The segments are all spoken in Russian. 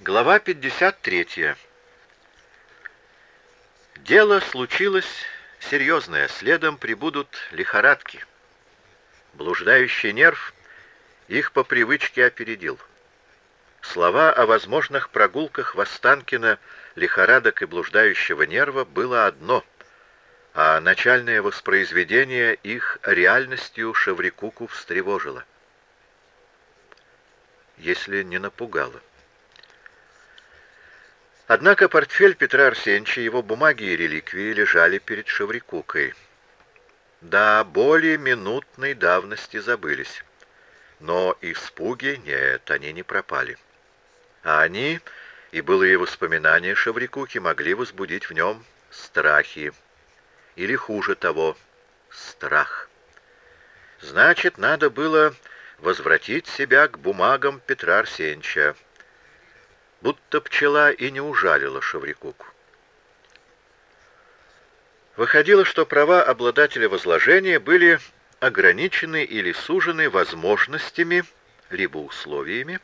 Глава 53. Дело случилось серьезное, следом прибудут лихорадки. Блуждающий нерв их по привычке опередил. Слова о возможных прогулках в Останкино лихорадок и блуждающего нерва было одно, а начальное воспроизведение их реальностью Шеврикуку встревожило. Если не напугало. Однако портфель Петра Арсеньевича, его бумаги и реликвии лежали перед Шеврикукой. Да, боли минутной давности забылись. Но испуги нет, они не пропали. А они, и былые воспоминания Шеврикуки, могли возбудить в нем страхи. Или хуже того, страх. Значит, надо было возвратить себя к бумагам Петра Арсеньевича, будто пчела и не ужалила Шаврикуку. Выходило, что права обладателя возложения были ограничены или сужены возможностями, либо условиями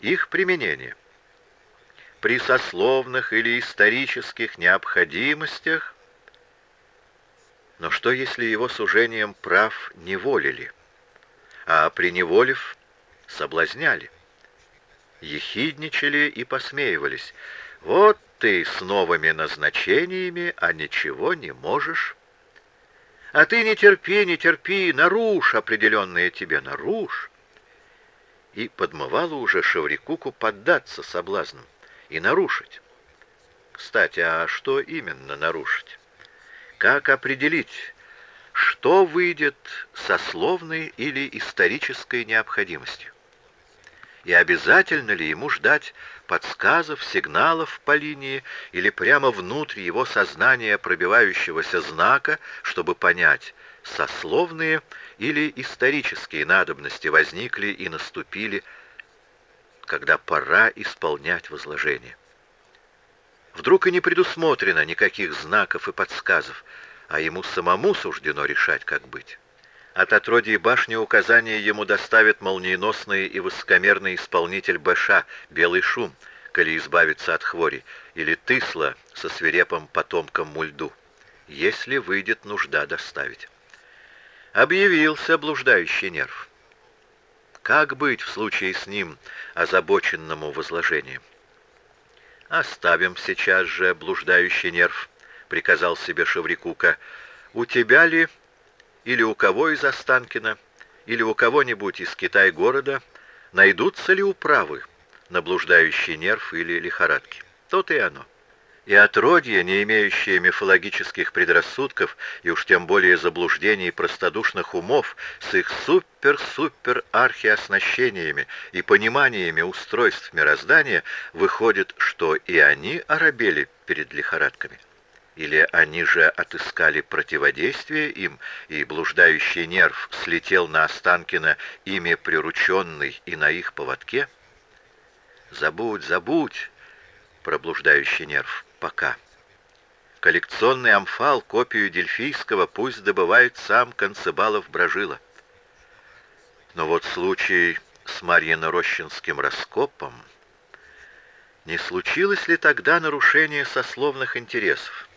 их применения. При сословных или исторических необходимостях, но что если его сужением прав неволили, а приневолив соблазняли? Ехидничали и посмеивались. «Вот ты с новыми назначениями, а ничего не можешь». «А ты не терпи, не терпи, нарушь определенное тебе, нарушь». И подмывало уже Шеврикуку поддаться соблазнам и нарушить. Кстати, а что именно нарушить? Как определить, что выйдет сословной или исторической необходимостью? И обязательно ли ему ждать подсказов, сигналов по линии или прямо внутрь его сознания пробивающегося знака, чтобы понять, сословные или исторические надобности возникли и наступили, когда пора исполнять возложение. Вдруг и не предусмотрено никаких знаков и подсказов, а ему самому суждено решать, как быть. От отродья башни указания ему доставит молниеносный и высокомерный исполнитель Бэша, Белый Шум, коли избавиться от хвори, или Тысла со свирепым потомком Мульду, если выйдет нужда доставить. Объявился блуждающий нерв. Как быть в случае с ним, озабоченному возложением? «Оставим сейчас же блуждающий нерв», — приказал себе Шеврикука. «У тебя ли или у кого из Останкина, или у кого-нибудь из Китай-города найдутся ли управы на блуждающий нерв или лихорадки. То и оно. И отродье, не имеющее мифологических предрассудков и уж тем более заблуждений простодушных умов с их супер-супер архиоснащениями и пониманиями устройств мироздания, выходит, что и они оробели перед лихорадками. Или они же отыскали противодействие им, и блуждающий нерв слетел на Останкина, ими прирученный и на их поводке? Забудь, забудь, проблуждающий нерв, пока. Коллекционный амфал, копию дельфийского, пусть добывает сам Концебалов Брожила. Но вот случай с Марьино-Рощинским раскопом... Не случилось ли тогда нарушение сословных интересов?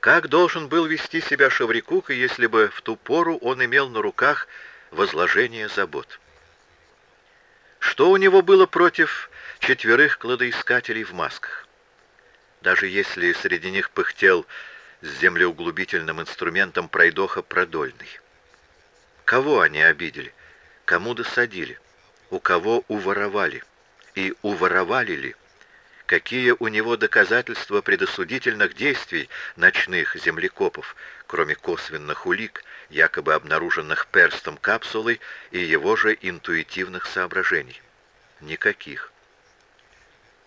Как должен был вести себя Шаврикука, если бы в ту пору он имел на руках возложение забот? Что у него было против четверых кладоискателей в масках? Даже если среди них пыхтел с землеуглубительным инструментом пройдоха продольный. Кого они обидели? Кому досадили? У кого уворовали? И уворовали ли? Какие у него доказательства предосудительных действий ночных землекопов, кроме косвенных улик, якобы обнаруженных перстом капсулой и его же интуитивных соображений? Никаких.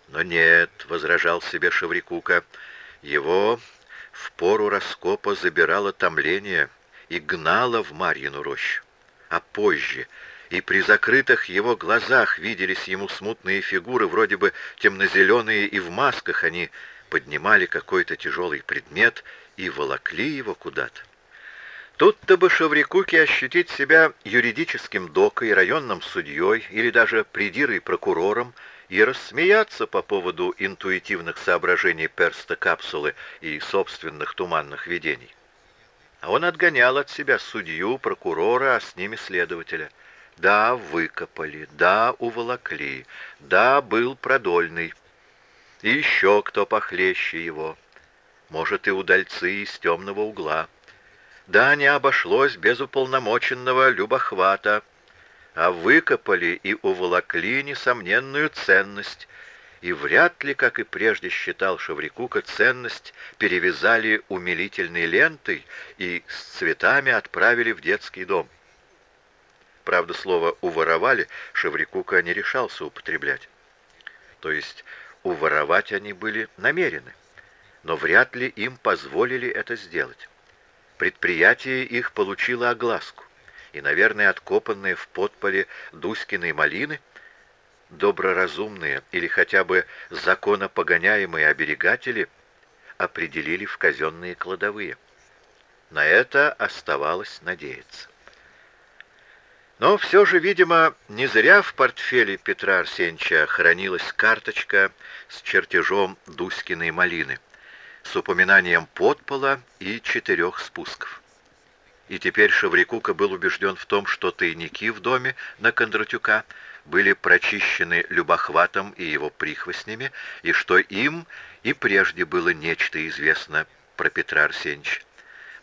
Но нет, возражал себе Шаврикука, его в пору раскопа забирало томление и гнало в Марьину рощу. А позже, и при закрытых его глазах виделись ему смутные фигуры, вроде бы темно-зеленые, и в масках они поднимали какой-то тяжелый предмет и волокли его куда-то. Тут-то бы Шаврикуке ощутить себя юридическим докой, районным судьей или даже придирой прокурором и рассмеяться по поводу интуитивных соображений перста капсулы и собственных туманных видений. А он отгонял от себя судью, прокурора, а с ними следователя. Да, выкопали, да, уволокли, да, был продольный. И еще кто похлеще его. Может, и удальцы из темного угла. Да, не обошлось без уполномоченного любохвата, а выкопали и уволокли несомненную ценность, и вряд ли, как и прежде считал Шаврикука, ценность перевязали умилительной лентой и с цветами отправили в детский дом. Правда, слово «уворовали» Шаврикука не решался употреблять. То есть уворовать они были намерены, но вряд ли им позволили это сделать. Предприятие их получило огласку, и, наверное, откопанные в подполе Дуськиной малины, доброразумные или хотя бы законопогоняемые оберегатели определили в казенные кладовые. На это оставалось надеяться. Но все же, видимо, не зря в портфеле Петра Арсеньевича хранилась карточка с чертежом Дуськиной малины с упоминанием подпола и четырех спусков. И теперь Шаврикука был убежден в том, что тайники в доме на Кондратюка были прочищены любохватом и его прихвостнями, и что им и прежде было нечто известно про Петра Арсеньевича.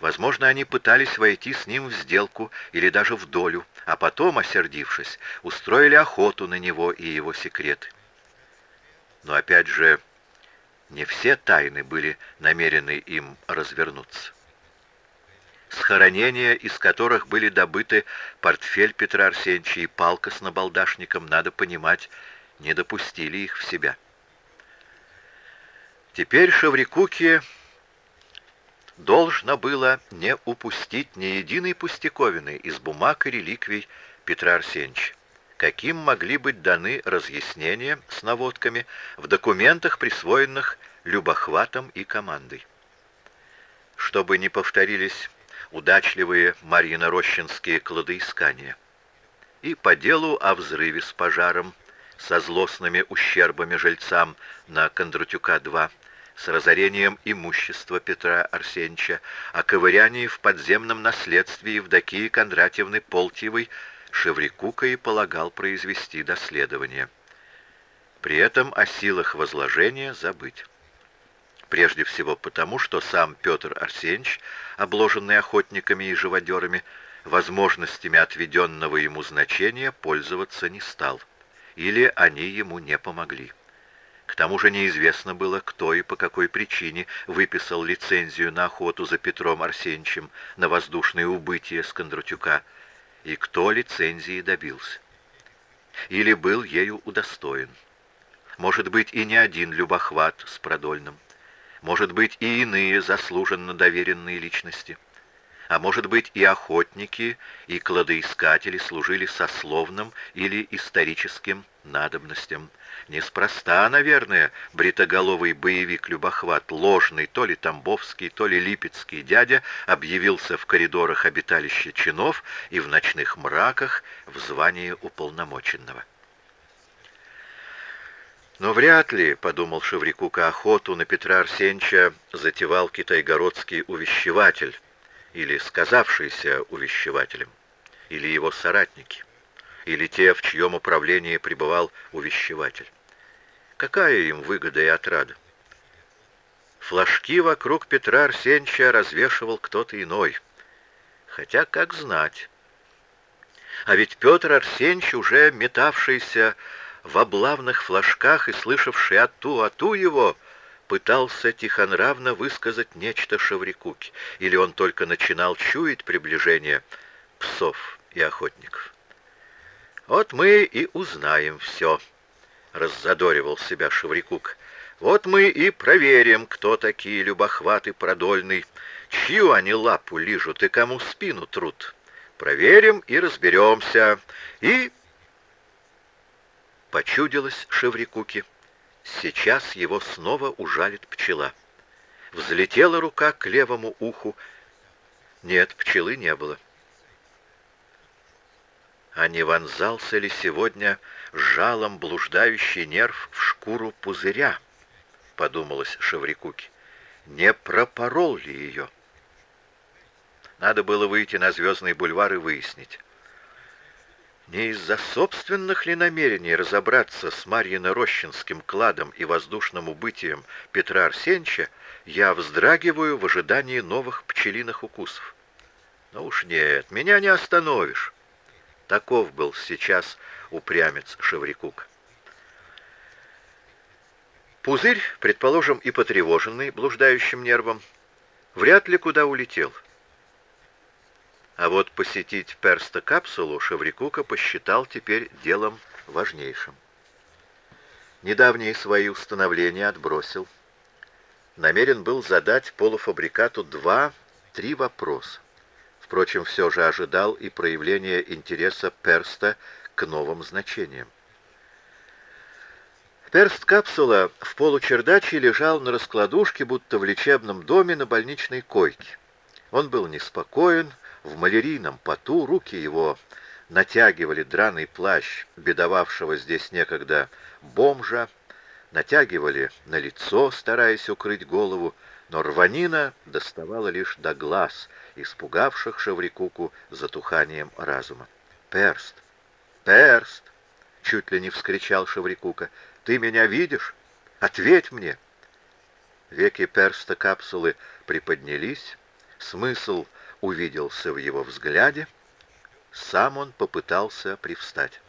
Возможно, они пытались войти с ним в сделку или даже в долю, а потом, осердившись, устроили охоту на него и его секреты. Но опять же, не все тайны были намерены им развернуться. Схоронения, из которых были добыты портфель Петра Арсеньевича и палка с набалдашником, надо понимать, не допустили их в себя. Теперь Шаврикуке должно было не упустить ни единой пустяковины из бумаг и реликвий Петра Арсеньевича каким могли быть даны разъяснения с наводками в документах, присвоенных Любохватом и командой. Чтобы не повторились удачливые марьино-рощинские кладоискания. И по делу о взрыве с пожаром, со злостными ущербами жильцам на Кондратюка-2, с разорением имущества Петра Арсеньевича, о ковырянии в подземном наследстве Евдокии Кондратьевны Полтьевой Шеврикука и полагал произвести доследование. При этом о силах возложения забыть. Прежде всего потому, что сам Петр Арсеньевич, обложенный охотниками и живодерами, возможностями отведенного ему значения пользоваться не стал, или они ему не помогли. К тому же неизвестно было, кто и по какой причине выписал лицензию на охоту за Петром Арсеньевичем на воздушное убытие с и кто лицензии добился. Или был ею удостоен. Может быть, и не один любохват с продольным. Может быть, и иные заслуженно доверенные личности. А может быть, и охотники, и кладоискатели служили сословным или историческим надобностям. Неспроста, наверное, бритоголовый боевик-любохват, ложный то ли тамбовский, то ли липецкий дядя, объявился в коридорах обиталища чинов и в ночных мраках в звании уполномоченного. Но вряд ли, — подумал Шеврикука, — охоту на Петра Арсеньевича затевал китайгородский увещеватель, или сказавшийся увещевателем, или его соратники или те, в чьем управлении пребывал увещеватель. Какая им выгода и отрада? Флажки вокруг Петра Арсеньевича развешивал кто-то иной. Хотя, как знать. А ведь Петр Арсеньевич, уже метавшийся в облавных флажках и слышавший «ату-ату» его, пытался тихонравно высказать нечто Шеврикуке, или он только начинал чуять приближение псов и охотников. «Вот мы и узнаем все», — раззадоривал себя Шеврикук. «Вот мы и проверим, кто такие любохваты продольный, чью они лапу лижут и кому спину трут. Проверим и разберемся. И...» Почудилось Шеврикуке. Сейчас его снова ужалит пчела. Взлетела рука к левому уху, Нет, пчелы не было. А не вонзался ли сегодня жалом блуждающий нерв в шкуру пузыря? Подумалось Шеврикуке. Не пропорол ли ее? Надо было выйти на Звездный бульвар и выяснить. Не из-за собственных ли намерений разобраться с Марьино-Рощинским кладом и воздушным убытием Петра Арсеньевича я вздрагиваю в ожидании новых пчелиных укусов. Ну уж нет, меня не остановишь. Таков был сейчас упрямец Шеврикук. Пузырь, предположим, и потревоженный блуждающим нервом, вряд ли куда улетел. А вот посетить перста-капсулу Шеврикука посчитал теперь делом важнейшим. Недавние свои установления отбросил. Намерен был задать полуфабрикату два-три вопроса. Впрочем, все же ожидал и проявления интереса перста к новым значениям. Перст-капсула в получердаче лежал на раскладушке, будто в лечебном доме на больничной койке. Он был неспокоен, в малярийном поту, руки его натягивали драный плащ бедовавшего здесь некогда бомжа, натягивали на лицо, стараясь укрыть голову, но рванина доставала лишь до глаз, испугавших Шаврикуку затуханием разума. «Перст! Перст!» — чуть ли не вскричал Шаврикука. «Ты меня видишь? Ответь мне!» Веки перста капсулы приподнялись, смысл — увиделся в его взгляде. Сам он попытался привстать.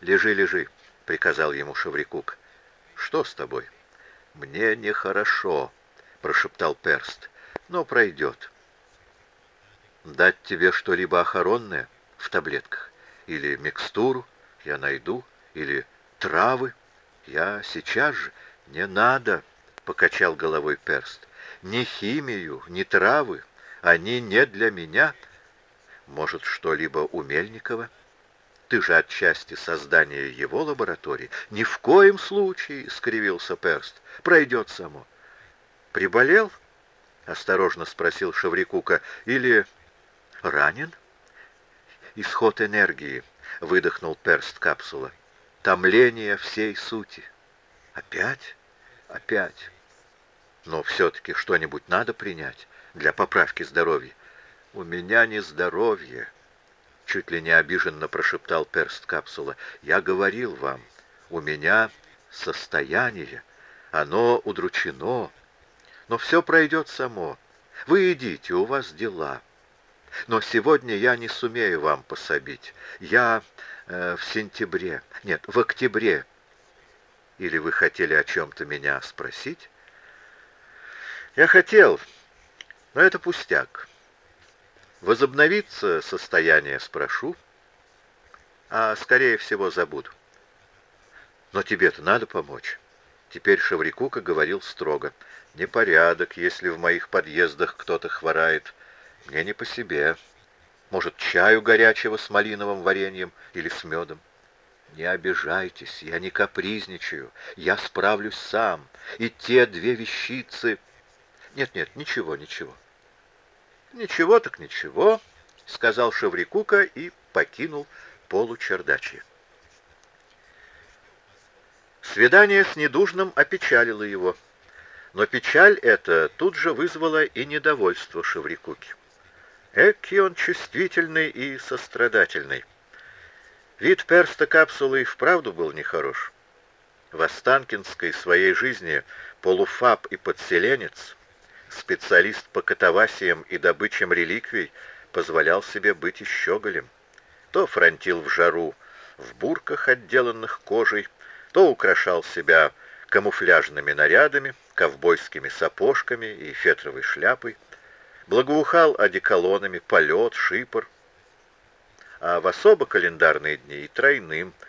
«Лежи, лежи», — приказал ему Шаврикук. «Что с тобой?» «Мне нехорошо», — прошептал Перст, — «но пройдет». «Дать тебе что-либо охоронное в таблетках? Или микстуру? Я найду? Или травы? Я сейчас же...» «Не надо», — покачал головой Перст. «Ни химию, ни травы, они не для меня. Может, что-либо у Мельникова? Ты же отчасти создания его лаборатории. Ни в коем случае, — скривился Перст, — пройдет само. Приболел? — осторожно спросил Шаврикука. Или ранен? Исход энергии, — выдохнул Перст капсула. Томление всей сути. Опять? Опять. Но все-таки что-нибудь надо принять для поправки здоровья. «У меня не здоровье», — чуть ли не обиженно прошептал перст капсула. «Я говорил вам, у меня состояние, оно удручено, но все пройдет само. Вы идите, у вас дела. Но сегодня я не сумею вам пособить. Я э, в сентябре, нет, в октябре. Или вы хотели о чем-то меня спросить?» «Я хотел», но это пустяк. Возобновиться состояние спрошу, а скорее всего забуду. Но тебе-то надо помочь. Теперь Шеврикука говорил строго. Непорядок, если в моих подъездах кто-то хворает. Мне не по себе. Может, чаю горячего с малиновым вареньем или с медом? Не обижайтесь, я не капризничаю. Я справлюсь сам. И те две вещицы... Нет-нет, ничего, ничего. Ничего так ничего, сказал Шеврикука и покинул получердачье. Свидание с недужным опечалило его, но печаль эта тут же вызвала и недовольство Шеврикуки. Эки он чувствительный и сострадательный. Вид перста капсулы и вправду был нехорош. В Останкинской своей жизни полуфаб и подселенец специалист по катавасиям и добычам реликвий, позволял себе быть и щеголем. То фронтил в жару в бурках, отделанных кожей, то украшал себя камуфляжными нарядами, ковбойскими сапожками и фетровой шляпой, благоухал одеколонами полет, шипор, а в особо календарные дни и тройным –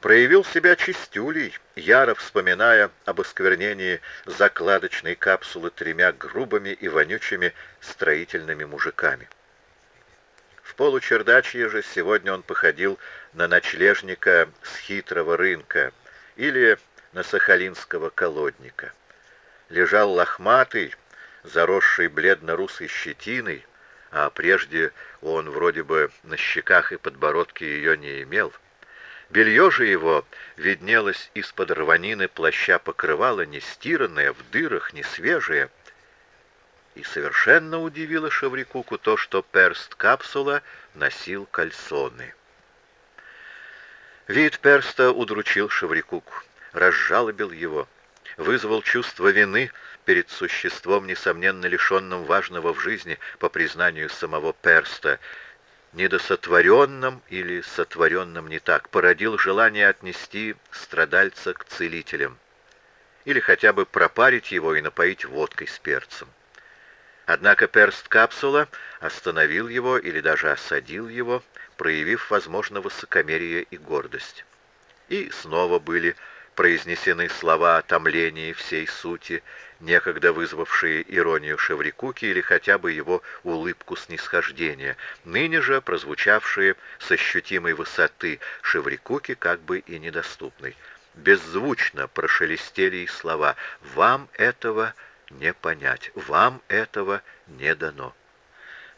проявил себя чистюлей, яро вспоминая об осквернении закладочной капсулы тремя грубыми и вонючими строительными мужиками. В получердачье же сегодня он походил на ночлежника с хитрого рынка или на сахалинского колодника. Лежал лохматый, заросший бледно-русой щетиной, а прежде он вроде бы на щеках и подбородке ее не имел. Белье же его виднелось из-под рванины плаща покрывало, не стиранное, в дырах, не свежее. И совершенно удивило Шаврикуку то, что перст капсула носил кальсоны. Вид перста удручил Шаврикуку, разжалобил его, вызвал чувство вины перед существом, несомненно лишенным важного в жизни, по признанию самого перста, недосотворенным или сотворенным не так, породил желание отнести страдальца к целителям или хотя бы пропарить его и напоить водкой с перцем. Однако перст капсула остановил его или даже осадил его, проявив, возможно, высокомерие и гордость. И снова были произнесены слова о томлении всей сути, некогда вызвавшие иронию Шеврикуки или хотя бы его улыбку снисхождения, ныне же прозвучавшие с ощутимой высоты Шеврикуки как бы и недоступной. Беззвучно прошелестели и слова «Вам этого не понять, вам этого не дано».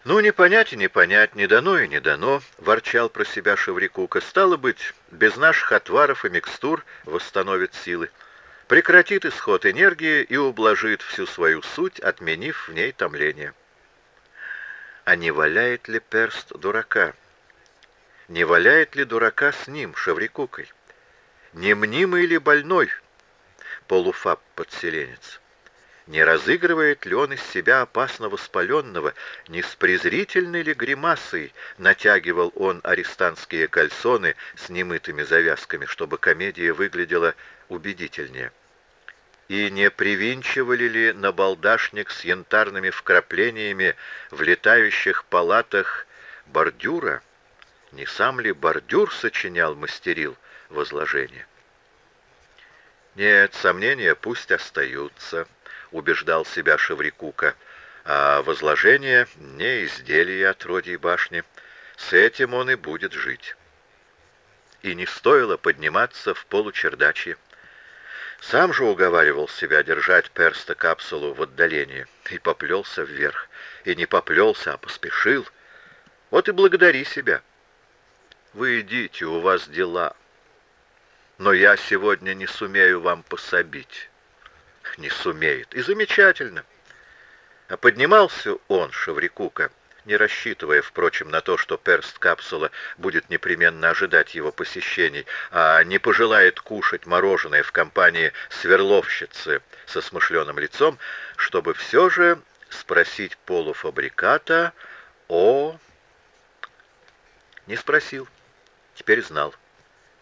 «Ну, не понять и не понять, не дано и не дано», — ворчал про себя Шеврикука. «Стало быть, без наших отваров и микстур восстановит силы, прекратит исход энергии и ублажит всю свою суть, отменив в ней томление». А не валяет ли перст дурака? Не валяет ли дурака с ним, Шеврикукой? Не мнимый ли больной, полуфаб-подселенец? Не разыгрывает ли он из себя опасно воспаленного, не с презрительной ли гримасой натягивал он арестантские кальсоны с немытыми завязками, чтобы комедия выглядела убедительнее? И не привинчивали ли на балдашник с янтарными вкраплениями в летающих палатах бордюра? Не сам ли бордюр сочинял, мастерил возложение? Нет, сомнения пусть остаются. — убеждал себя Шеврикука, а возложение не изделие отродьей башни. С этим он и будет жить. И не стоило подниматься в получердачье. Сам же уговаривал себя держать перста капсулу в отдалении, и поплелся вверх. И не поплелся, а поспешил. Вот и благодари себя. Вы идите, у вас дела. Но я сегодня не сумею вам пособить не сумеет. И замечательно. А поднимался он, Шаврикука, не рассчитывая, впрочем, на то, что перст капсула будет непременно ожидать его посещений, а не пожелает кушать мороженое в компании сверловщицы со смышленым лицом, чтобы все же спросить полуфабриката о... Не спросил, теперь знал.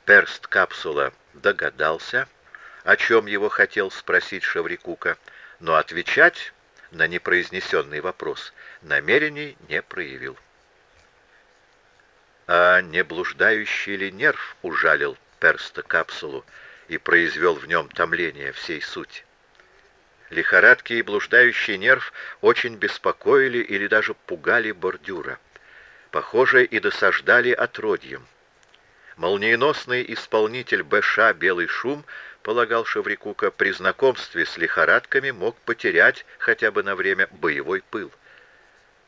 Перст капсула догадался, о чем его хотел спросить Шаврикука, но отвечать на непроизнесенный вопрос намерений не проявил. А не блуждающий ли нерв ужалил перста капсулу и произвел в нем томление всей сути? Лихорадки и блуждающий нерв очень беспокоили или даже пугали бордюра. Похоже, и досаждали отродьям. Молниеносный исполнитель БШ «Белый шум» полагал Шеврикука, при знакомстве с лихорадками мог потерять хотя бы на время боевой пыл.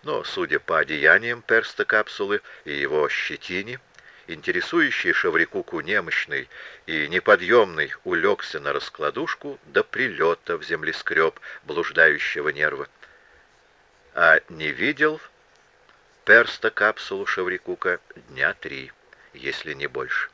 Но, судя по одеяниям перста капсулы и его щетине, интересующий Шеврикуку немощный и неподъемный улегся на раскладушку до прилета в землескреб блуждающего нерва. А не видел перста капсулу Шеврикука дня три, если не больше.